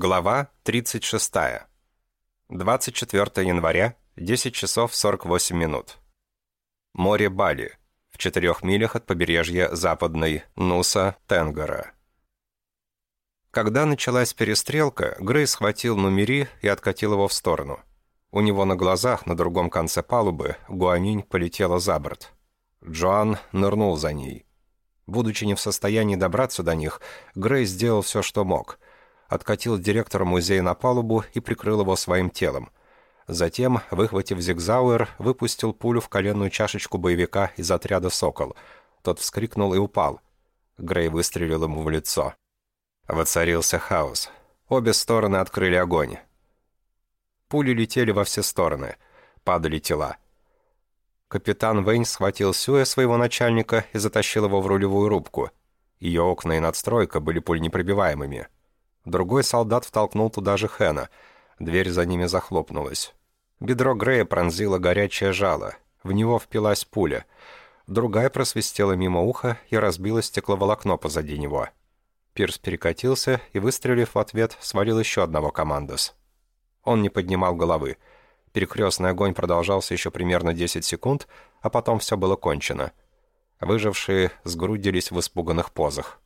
Глава 36. 24 января, 10 часов 48 минут. Море Бали, в четырех милях от побережья западной Нуса Тенгара. Когда началась перестрелка, Грей схватил Нумери и откатил его в сторону. У него на глазах на другом конце палубы Гуанинь полетела за борт. Джоан нырнул за ней. Будучи не в состоянии добраться до них, Грей сделал все, что мог — откатил директора музея на палубу и прикрыл его своим телом. Затем, выхватив зигзауэр, выпустил пулю в коленную чашечку боевика из отряда «Сокол». Тот вскрикнул и упал. Грей выстрелил ему в лицо. Воцарился хаос. Обе стороны открыли огонь. Пули летели во все стороны. Падали тела. Капитан Вейн схватил Сюя, своего начальника, и затащил его в рулевую рубку. Ее окна и надстройка были пульнепробиваемыми. Другой солдат втолкнул туда же Хэна. Дверь за ними захлопнулась. Бедро Грея пронзило горячее жало. В него впилась пуля. Другая просвистела мимо уха и разбила стекловолокно позади него. Пирс перекатился и, выстрелив в ответ, свалил еще одного командос. Он не поднимал головы. Перекрестный огонь продолжался еще примерно 10 секунд, а потом все было кончено. Выжившие сгрудились в испуганных позах.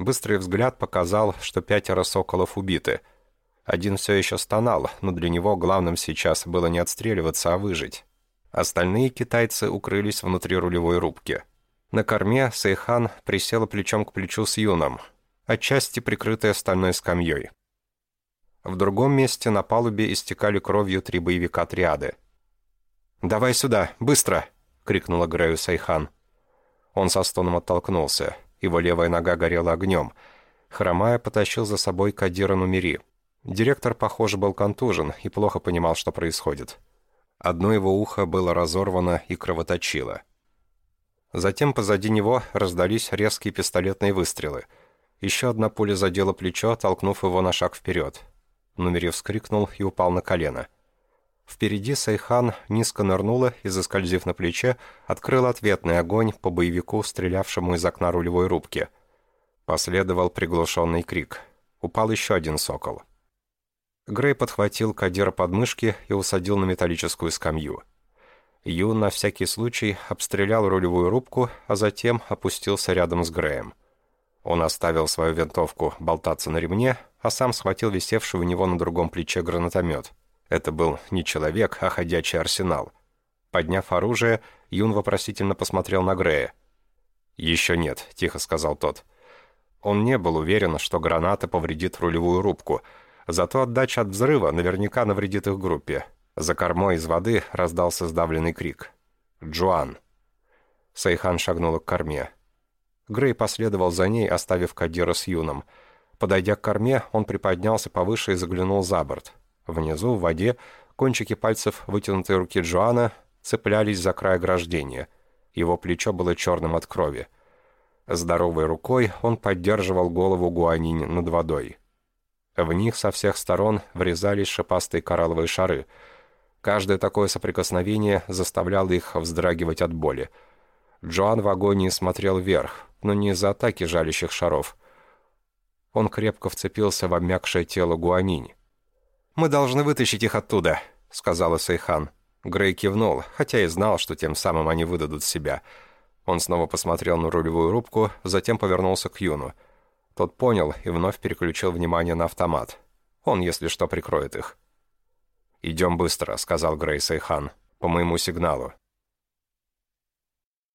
Быстрый взгляд показал, что пятеро соколов убиты. Один все еще стонал, но для него главным сейчас было не отстреливаться, а выжить. Остальные китайцы укрылись внутри рулевой рубки. На корме Сейхан присела плечом к плечу с Юном, отчасти прикрытая стальной скамьей. В другом месте на палубе истекали кровью три боевика триады. «Давай сюда, быстро!» — крикнула Грею Сейхан. Он со стоном оттолкнулся. Его левая нога горела огнем. Хромая потащил за собой Кадира Нумери. Директор, похоже, был контужен и плохо понимал, что происходит. Одно его ухо было разорвано и кровоточило. Затем позади него раздались резкие пистолетные выстрелы. Еще одна пуля задела плечо, толкнув его на шаг вперед. Нумери вскрикнул и упал на колено. Впереди Сайхан низко нырнула и, заскользив на плече, открыл ответный огонь по боевику, стрелявшему из окна рулевой рубки. Последовал приглушенный крик. Упал еще один сокол. Грей подхватил Кадира под мышки и усадил на металлическую скамью. Ю на всякий случай обстрелял рулевую рубку, а затем опустился рядом с Греем. Он оставил свою винтовку болтаться на ремне, а сам схватил висевший у него на другом плече гранатомет — это был не человек, а ходячий арсенал. Подняв оружие, Юн вопросительно посмотрел на Грея. «Еще нет», — тихо сказал тот. Он не был уверен, что граната повредит рулевую рубку, зато отдача от взрыва наверняка навредит их группе. За кормой из воды раздался сдавленный крик. «Джоан!» Сайхан шагнула к корме. Грей последовал за ней, оставив Кадира с Юном. Подойдя к корме, он приподнялся повыше и заглянул за борт. Внизу, в воде, кончики пальцев вытянутой руки Джоана цеплялись за край ограждения. Его плечо было черным от крови. Здоровой рукой он поддерживал голову Гуанинь над водой. В них со всех сторон врезались шипастые коралловые шары. Каждое такое соприкосновение заставляло их вздрагивать от боли. Джоан в агонии смотрел вверх, но не из-за атаки жалящих шаров. Он крепко вцепился в обмякшее тело Гуанинь. «Мы должны вытащить их оттуда», — сказала Сейхан. Грей кивнул, хотя и знал, что тем самым они выдадут себя. Он снова посмотрел на рулевую рубку, затем повернулся к Юну. Тот понял и вновь переключил внимание на автомат. Он, если что, прикроет их. «Идем быстро», — сказал Грей Сейхан, — «по моему сигналу».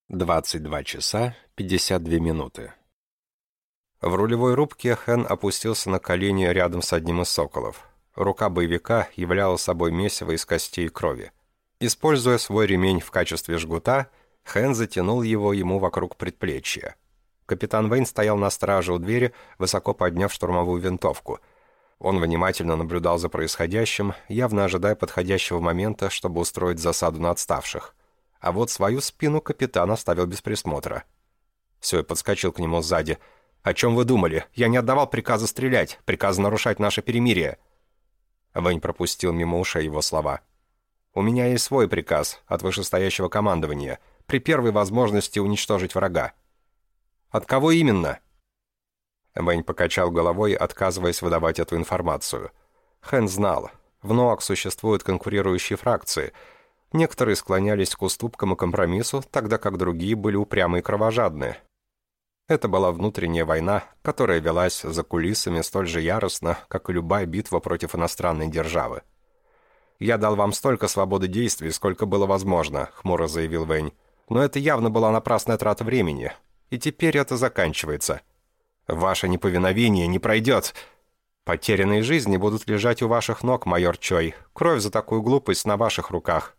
22 часа 52 минуты. В рулевой рубке Хэн опустился на колени рядом с одним из соколов. Рука боевика являла собой месиво из костей и крови. Используя свой ремень в качестве жгута, Хэн затянул его ему вокруг предплечья. Капитан Вейн стоял на страже у двери, высоко подняв штурмовую винтовку. Он внимательно наблюдал за происходящим, явно ожидая подходящего момента, чтобы устроить засаду на отставших. А вот свою спину капитан оставил без присмотра. Сёй подскочил к нему сзади. «О чем вы думали? Я не отдавал приказа стрелять, приказа нарушать наше перемирие». Вэнь пропустил мимо ушей его слова. «У меня есть свой приказ от вышестоящего командования при первой возможности уничтожить врага». «От кого именно?» Вэнь покачал головой, отказываясь выдавать эту информацию. Хэн знал. В НОАК существуют конкурирующие фракции. Некоторые склонялись к уступкам и компромиссу, тогда как другие были упрямы и кровожадны. Это была внутренняя война, которая велась за кулисами столь же яростно, как и любая битва против иностранной державы. «Я дал вам столько свободы действий, сколько было возможно», — хмуро заявил Вэнь. «Но это явно была напрасная трата времени. И теперь это заканчивается. Ваше неповиновение не пройдет. Потерянные жизни будут лежать у ваших ног, майор Чой. Кровь за такую глупость на ваших руках».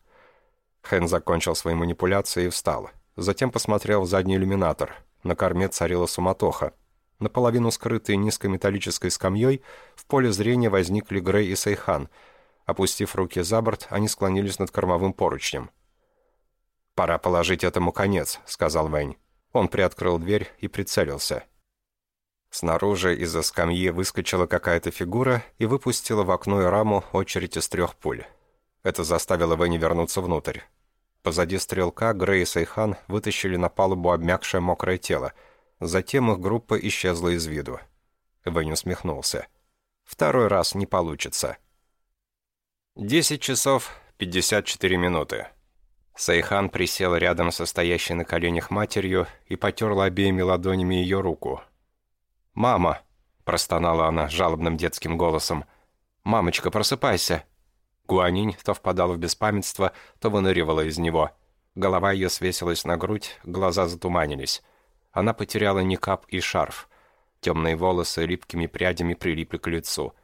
Хэн закончил свои манипуляции и встал. Затем посмотрел в задний иллюминатор. На корме царила суматоха. Наполовину скрытые низкой металлической скамьей, в поле зрения возникли Грей и Сейхан. Опустив руки за борт, они склонились над кормовым поручнем. «Пора положить этому конец», — сказал Вэнь. Он приоткрыл дверь и прицелился. Снаружи из-за скамьи выскочила какая-то фигура и выпустила в окно и раму очередь из трех пуль. Это заставило Вэнни вернуться внутрь. Позади стрелка Грей и Сайхан вытащили на палубу обмякшее мокрое тело. Затем их группа исчезла из виду. Вэнь усмехнулся. «Второй раз не получится». Десять часов пятьдесят четыре минуты. Сайхан присел рядом со стоящей на коленях матерью и потерла обеими ладонями ее руку. «Мама!» – простонала она жалобным детским голосом. «Мамочка, просыпайся!» Гуанинь то впадала в беспамятство, то выныривала из него. Голова ее свесилась на грудь, глаза затуманились. Она потеряла никап и шарф. Темные волосы липкими прядями прилипли к лицу.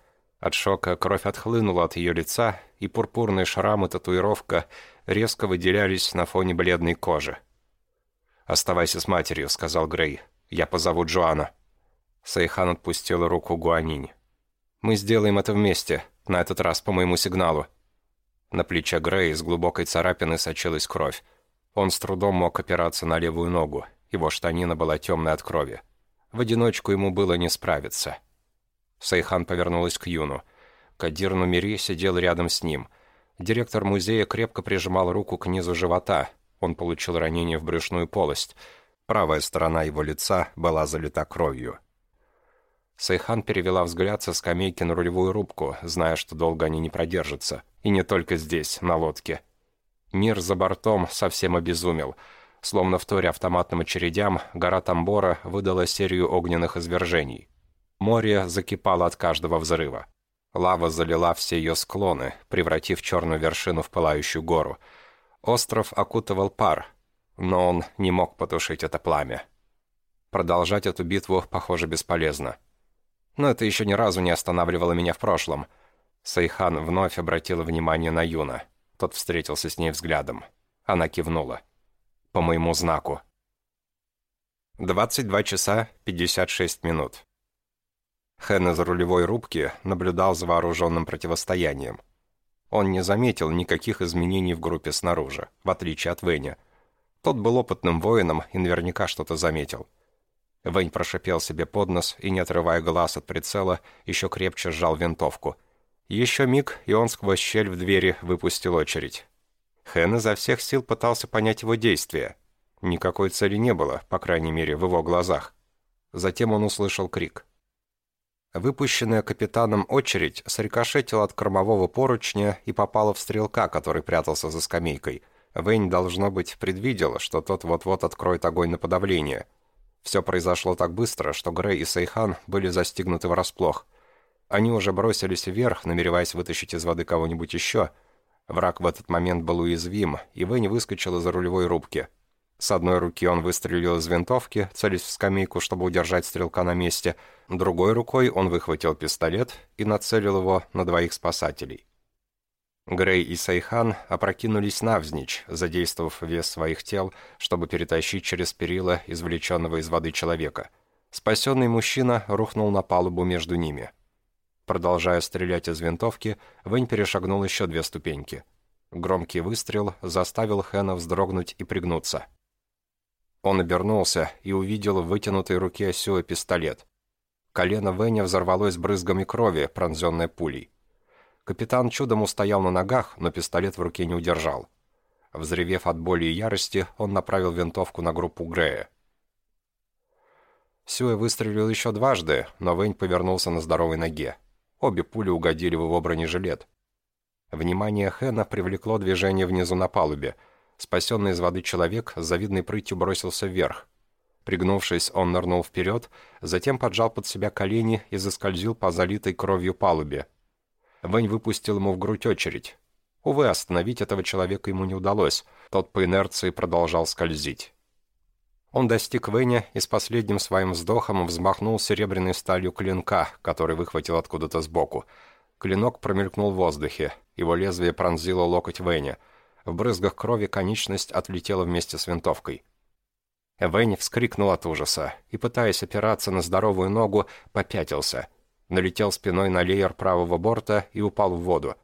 От шока кровь отхлынула от ее лица, и пурпурные шрамы татуировка резко выделялись на фоне бледной кожи. «Оставайся с матерью», — сказал Грей. «Я позову Джоана». Сайхан отпустила руку Гуанинь. «Мы сделаем это вместе», на этот раз по моему сигналу. На плече Грея из глубокой царапины сочилась кровь. Он с трудом мог опираться на левую ногу. Его штанина была темной от крови. В одиночку ему было не справиться. Сайхан повернулась к Юну. Кадир Нумери сидел рядом с ним. Директор музея крепко прижимал руку к низу живота. Он получил ранение в брюшную полость. Правая сторона его лица была залита кровью. Сайхан перевела взгляд со скамейки на рулевую рубку, зная, что долго они не продержатся. И не только здесь, на лодке. Мир за бортом совсем обезумел. Словно в торе автоматным очередям, гора Тамбора выдала серию огненных извержений. Море закипало от каждого взрыва. Лава залила все ее склоны, превратив черную вершину в пылающую гору. Остров окутывал пар, но он не мог потушить это пламя. Продолжать эту битву, похоже, бесполезно. Но это еще ни разу не останавливало меня в прошлом. Сайхан вновь обратила внимание на Юна. Тот встретился с ней взглядом. Она кивнула. «По моему знаку». 22 часа 56 минут. Хэн из рулевой рубки наблюдал за вооруженным противостоянием. Он не заметил никаких изменений в группе снаружи, в отличие от Вэня. Тот был опытным воином и наверняка что-то заметил. Вэнь прошипел себе под нос и, не отрывая глаз от прицела, еще крепче сжал винтовку. Еще миг, и он сквозь щель в двери выпустил очередь. Хэн изо всех сил пытался понять его действия. Никакой цели не было, по крайней мере, в его глазах. Затем он услышал крик. Выпущенная капитаном очередь срикошетила от кормового поручня и попала в стрелка, который прятался за скамейкой. Вэнь, должно быть, предвидел, что тот вот-вот откроет огонь на подавление — все произошло так быстро, что Грей и Сейхан были застигнуты врасплох. Они уже бросились вверх, намереваясь вытащить из воды кого-нибудь еще. Враг в этот момент был уязвим, и Вэнни выскочил из-за рулевой рубки. С одной руки он выстрелил из винтовки, целясь в скамейку, чтобы удержать стрелка на месте. Другой рукой он выхватил пистолет и нацелил его на двоих спасателей. Грей и Сайхан опрокинулись навзничь, задействовав вес своих тел, чтобы перетащить через перила извлеченного из воды человека. Спасенный мужчина рухнул на палубу между ними. Продолжая стрелять из винтовки, Вэнь перешагнул еще две ступеньки. Громкий выстрел заставил Хэна вздрогнуть и пригнуться. Он обернулся и увидел в вытянутой руке Сюэ пистолет. Колено Вэня взорвалось брызгами крови, пронзенное пулей. Капитан чудом устоял на ногах, но пистолет в руке не удержал. Взревев от боли и ярости, он направил винтовку на группу Грея. Сюэ выстрелил еще дважды, но Вэнь повернулся на здоровой ноге. Обе пули угодили в его бронежилет. Внимание Хэна привлекло движение внизу на палубе. Спасенный из воды человек с завидной прытью бросился вверх. Пригнувшись, он нырнул вперед, затем поджал под себя колени и заскользил по залитой кровью палубе. Вэнь выпустил ему в грудь очередь. Увы, остановить этого человека ему не удалось. Тот по инерции продолжал скользить. Он достиг Вэня и с последним своим вздохом взмахнул серебряной сталью клинка, который выхватил откуда-то сбоку. Клинок промелькнул в воздухе. Его лезвие пронзило локоть Вэня. В брызгах крови конечность отлетела вместе с винтовкой. Вэнь вскрикнул от ужаса и, пытаясь опираться на здоровую ногу, попятился. Налетел спиной на леер правого борта и упал в воду.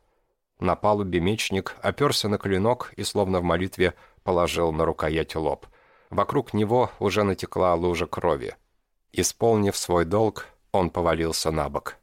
На палубе мечник оперся на клинок и, словно в молитве, положил на рукоять лоб — Вокруг него уже натекла лужа крови. Исполнив свой долг, он повалился на бок.